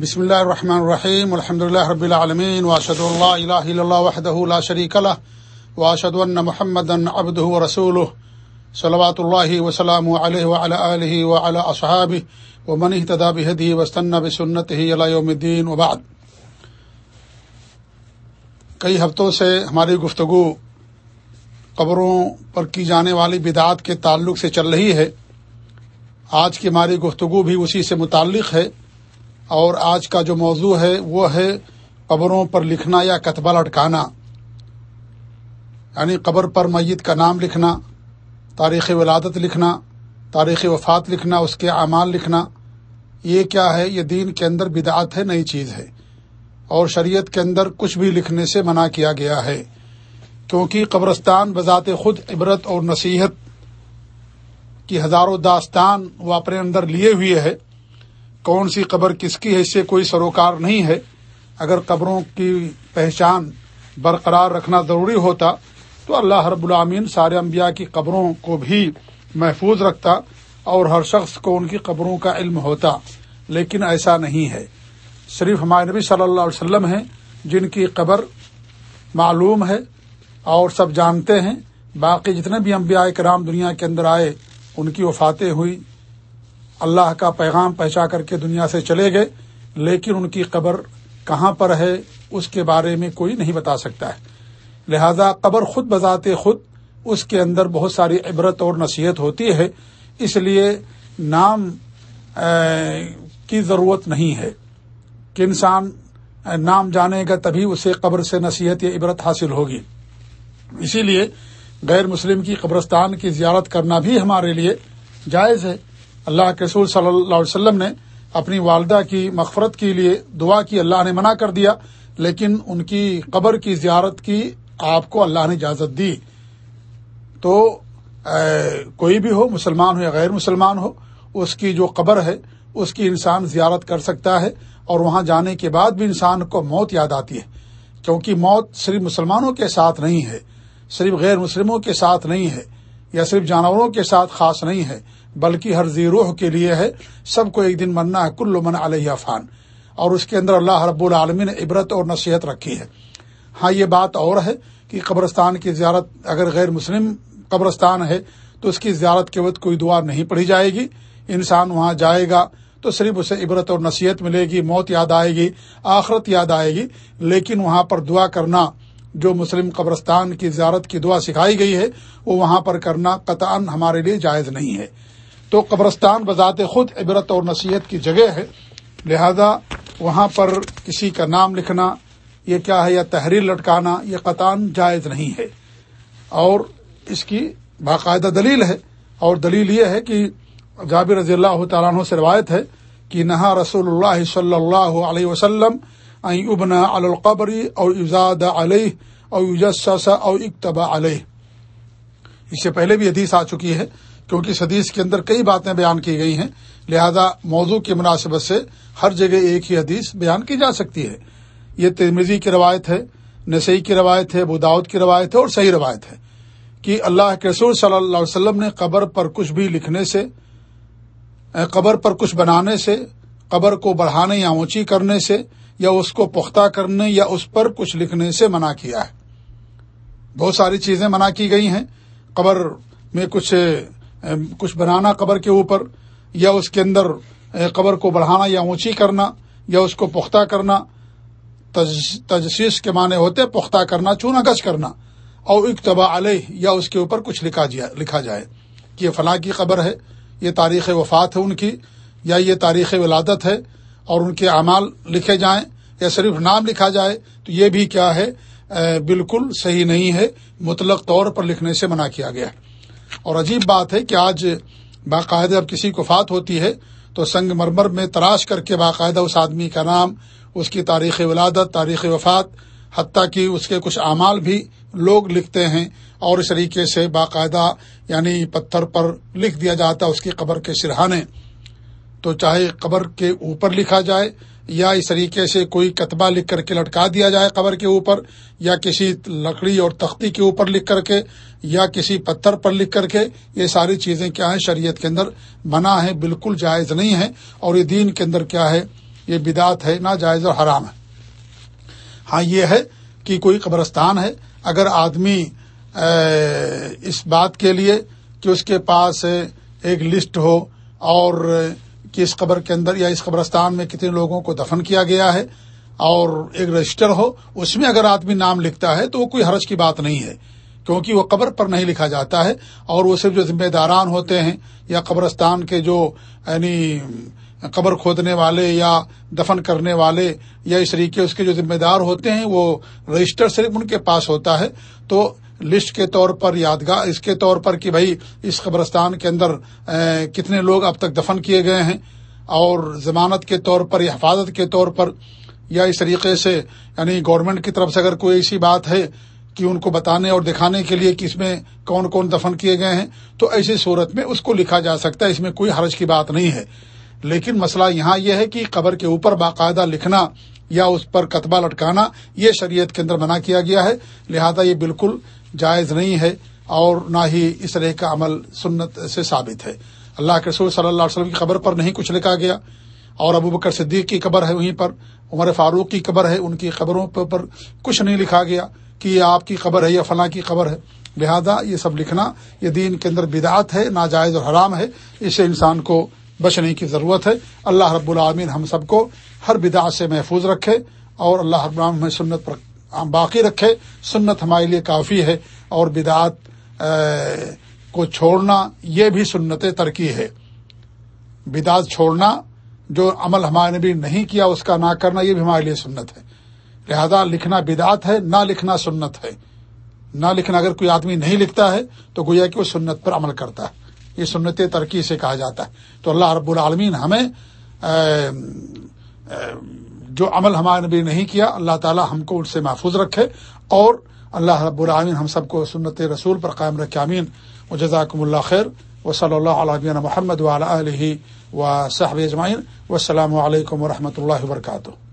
بسم اللہ الرحمن الرحیم، الحمد اللہ رب العالمین واشد اللہ الہ الا اللہ وحدہ لا شریک لہ واشد ان محمد عبدہ ورسولہ، صلوات اللہ وسلام علیہ وعلى آلہ وعلى اصحابہ، ومن اهتدى بهديه واستنى بسنته الى يوم الدين وبعد۔ کئی ہفتوں سے ہماری گفتگو قبروں پر کی جانے والی بدعات کے تعلق سے چل رہی ہے۔ آج کی ہماری گفتگو بھی اسی سے متعلق ہے۔ اور آج کا جو موضوع ہے وہ ہے قبروں پر لکھنا یا کتبہ لٹکانا۔ یعنی قبر پر میت کا نام لکھنا، تاریخ ولادت لکھنا، تاریخ وفات لکھنا، اس کے اعمال لکھنا، یہ کیا ہے؟ یہ دین کے اندر بدعت ہے، نئی چیز ہے۔ اور شریعت کے اندر کچھ بھی لکھنے سے منع کیا گیا ہے۔ کیونکہ قبرستان بذات خود عبرت اور نصیحت کی ہزاروں داستان وہ اپنے اندر لیے ہوئے ہے کون سی قبر کس کی ہے اس سے کوئی سروکار نہیں ہے، اگر قبروں کی پہچان برقرار رکھنا ضروری ہوتا تو اللہ رب العامین سارے انبیاء کی قبروں کو بھی محفوظ رکھتا اور ہر شخص کو ان کی قبروں کا علم ہوتا، لیکن ایسا نہیں ہے۔ صرف ہمارے نبی صلی اللہ علیہ وسلم ہیں جن کی قبر معلوم ہے اور سب جانتے ہیں، باقی جتنے بھی انبیاء کرام دنیا کے اندر آئے، ان کی وفاتیں ہوئی اللہ کا پیغام پہنچا کر کے دنیا سے چلے گئے، لیکن ان کی قبر کہاں پر ہے، اس کے بارے میں کوئی نہیں بتا سکتا ہے۔ لہذا قبر خود بذات خود اس کے اندر بہت ساری عبرت اور نصیحت ہوتی ہے، اس لیے نام کی ضرورت نہیں ہے۔ کہ انسان نام جانے گا تبھی اسے قبر سے نصیحت یا عبرت حاصل ہوگی۔ اسی لیے غیر مسلم کی قبرستان کی زیارت کرنا بھی ہمارے لیے جائز ہے۔ اللہ کے رسول صلی اللہ علیہ وسلم نے اپنی والدہ کی مغفرت کے لیے دعا کی، اللہ نے منع کر دیا، لیکن ان کی قبر کی زیارت کی آپ کو اللہ نے اجازت دی۔ تو کوئی بھی ہو، مسلمان ہو یا غیر مسلمان ہو، اس کی جو قبر ہے، اس کی انسان زیارت کر سکتا ہے اور وہاں جانے کے بعد بھی انسان کو موت یاد آتی ہے۔ کیونکہ موت صرف مسلمانوں کے ساتھ نہیں ہے، صرف غیر مسلموں کے ساتھ نہیں ہے، یا صرف جانوروں کے ساتھ خاص نہیں ہے۔ بلکہ ہر زیروح کے لیے ہے، سب کو ایک دن مرنا ہے، کل من علیہ فان۔ اور اس کے اندر اللہ رب العالمین نے عبرت اور نصیحت رکھی ہے۔ ہاں یہ بات اور ہے کہ قبرستان کی زیارت، اگر غیر مسلم قبرستان ہے، تو اس کی زیارت کے وقت کوئی دعا نہیں پڑھی جائے گی۔ انسان وہاں جائے گا تو صرف اسے عبرت اور نصیحت ملے گی، موت یاد آئے گی، آخرت یاد آئے گی۔ لیکن وہاں پر دعا کرنا، جو مسلم قبرستان کی زیارت کی دعا سکھائی گئی ہے، وہ وہاں پر کرنا قطع ہمارے لیے جائز نہیں ہے۔ تو قبرستان بذات خود عبرت اور نصیحت کی جگہ ہے۔ لہذا وہاں پر کسی کا نام لکھنا، یہ کیا ہے؟ یا تحریر لٹکانا، یہ قطان جائز نہیں ہے۔ اور اس کی باقاعدہ دلیل ہے۔ اور دلیل یہ ہے کہ جابر رضی اللہ تعالیٰ عنہ سے روایت ہے کہ نہا رسول اللہ صلی اللہ علیہ وسلم ابنا القبری اور ایزاد علیہ اور یوجسا اور اقتبا علیہ۔ اس سے پہلے بھی حدیث آ چکی ہے۔ کیونکہ اس حدیث کے اندر کئی باتیں بیان کی گئی ہیں، لہذا موضوع کی مناسبت سے ہر جگہ ایک ہی حدیث بیان کی جا سکتی ہے۔ یہ ترمیزی کی روایت ہے نسئی کی روایت ہے بداؤد کی روایت ہے اور صحیح روایت ہے کہ اللہ کے رسول صلی اللہ علیہ وسلم نے قبر پر کچھ بھی لکھنے سے قبر پر کچھ بنانے سے، قبر کو بڑھانے یا اونچی کرنے سے، یا اس کو پختہ کرنے یا اس پر کچھ لکھنے سے منع کیا ہے۔ بہت ساری چیزیں منع کی گئی ہیں۔ قبر میں کچھ کچھ بنانا قبر کے اوپر، یا اس کے اندر قبر کو بڑھانا یا اونچی کرنا، یا اس کو پختہ کرنا تجسیس کے معنی ہوتے، پختہ کرنا چونا گچ کرنا اور اقتبا علیہ، یا اس کے اوپر کچھ لکھا لکھا جائے۔ کہ یہ فلاں کی قبر ہے، یہ تاریخ وفات ہے ان کی، یا یہ تاریخ ولادت ہے، اور ان کے اعمال لکھے جائیں، یا صرف نام لکھا جائے، تو یہ بھی کیا ہے؟ بالکل صحیح نہیں ہے، مطلق طور پر لکھنے سے منع کیا گیا اور عجیب بات ہے کہ آج باقاعدہ اب کسی کو فات ہوتی ہے تو سنگ مرمر میں تراش کر کے باقاعدہ اس آدمی کا نام، اس کی تاریخ ولادت، تاریخ وفات، حتیٰ کہ اس کے کچھ اعمال بھی لوگ لکھتے ہیں اور اس طریقے سے باقاعدہ یعنی پتھر پر لکھ دیا جاتا اس کی قبر کے سرہانے۔ تو چاہے قبر کے اوپر لکھا جائے یا اس طریقے سے کوئی کتبہ لکھ کر کے لٹکا دیا جائے قبر کے اوپر، یا کسی لکڑی اور تختی کے اوپر لکھ کر کے، یا کسی پتھر پر لکھ کر کے، یہ ساری چیزیں کیا ہیں؟ شریعت کے اندر منع ہے بالکل جائز نہیں ہے اور یہ دین کے اندر کیا ہے؟ یہ بدعت ہے نہ جائز اور حرام ہے۔ ہاں یہ ہے کہ کوئی قبرستان ہے، اگر آدمی اس بات کے لیے کہ اس کے پاس ایک لسٹ ہو اور کہ اس قبر کے اندر یا اس قبرستان میں کتنے لوگوں کو دفن کیا گیا ہے اور ایک رجسٹر ہو، اس میں اگر آدمی نام لکھتا ہے تو وہ کوئی حرج کی بات نہیں ہے، کیونکہ وہ قبر پر نہیں لکھا جاتا ہے اور وہ صرف جو ذمہ داران ہوتے ہیں یا قبرستان کے جو یعنی قبر کھودنے والے یا دفن کرنے والے یا اس طریقے اس کے جو ذمہ دار ہوتے ہیں، وہ رجسٹر صرف ان کے پاس ہوتا ہے۔ تو لسٹ کے طور پر، یادگار اس کے طور پر کہ بھائی اس قبرستان کے اندر کتنے لوگ اب تک دفن کیے گئے ہیں، اور ضمانت کے طور پر، یا حفاظت کے طور پر، یا اس طریقے سے یعنی گورنمنٹ کی طرف سے اگر کوئی ایسی بات ہے کہ ان کو بتانے اور دکھانے کے لیے کہ اس میں کون کون دفن کیے گئے ہیں، تو ایسی صورت میں اس کو لکھا جا سکتا ہے، اس میں کوئی حرج کی بات نہیں ہے۔ لیکن مسئلہ یہاں یہ ہے کہ قبر کے اوپر باقاعدہ لکھنا یا اس پر کتبہ لٹکانا، یہ شریعت کے اندر منع کیا گیا ہے، لہذا یہ بالکل جائز نہیں ہے اور نہ ہی اس طرح کا عمل سنت سے ثابت ہے۔ اللہ کے رسول صلی اللہ علیہ وسلم کی قبر پر نہیں کچھ لکھا گیا اور ابو بکر صدیق کی قبر ہے وہیں پر، عمر فاروق کی قبر ہے، ان کی قبروں پر کچھ نہیں لکھا گیا کہ یہ آپ کی قبر ہے یا فلاں کی قبر ہے۔ لہذا یہ سب لکھنا یہ دین کے اندر بدعت ہے، ناجائز اور حرام ہے۔ اس سے انسان کو بچنے کی ضرورت ہے۔ اللہ رب العامین ہم سب کو ہر بدعت سے محفوظ رکھے اور اللہ رب العالمین سنت پر باقی رکھے۔ سنت ہمارے لیے کافی ہے اور بدعت کو چھوڑنا یہ بھی سنت ترقی ہے۔ بدعت چھوڑنا جو عمل ہمارے نبی نہیں کیا، اس کا نہ کرنا، یہ بھی ہمارے لیے سنت ہے۔ لہذا لکھنا بدعت ہے، نہ لکھنا سنت ہے۔ نہ لکھنا اگر کوئی آدمی نہیں لکھتا ہے تو گویا کہ وہ سنت پر عمل کرتا ہے۔ یہ سنت ترقی سے کہا جاتا ہے۔ تو اللہ رب العالمین ہمیں جو عمل ہمارے نبی نہیں کیا، اللہ تعالی ہم کو ان سے محفوظ رکھے اور اللہ رب العامین ہم سب کو سنت رسول پر قائم رکھے امین و جزاکم اللہ خیر۔ و صلی اللہ علیہ محمد علیہ و صحب اجمعین۔ و السلام علیکم و رحمۃ اللہ وبرکاتہ۔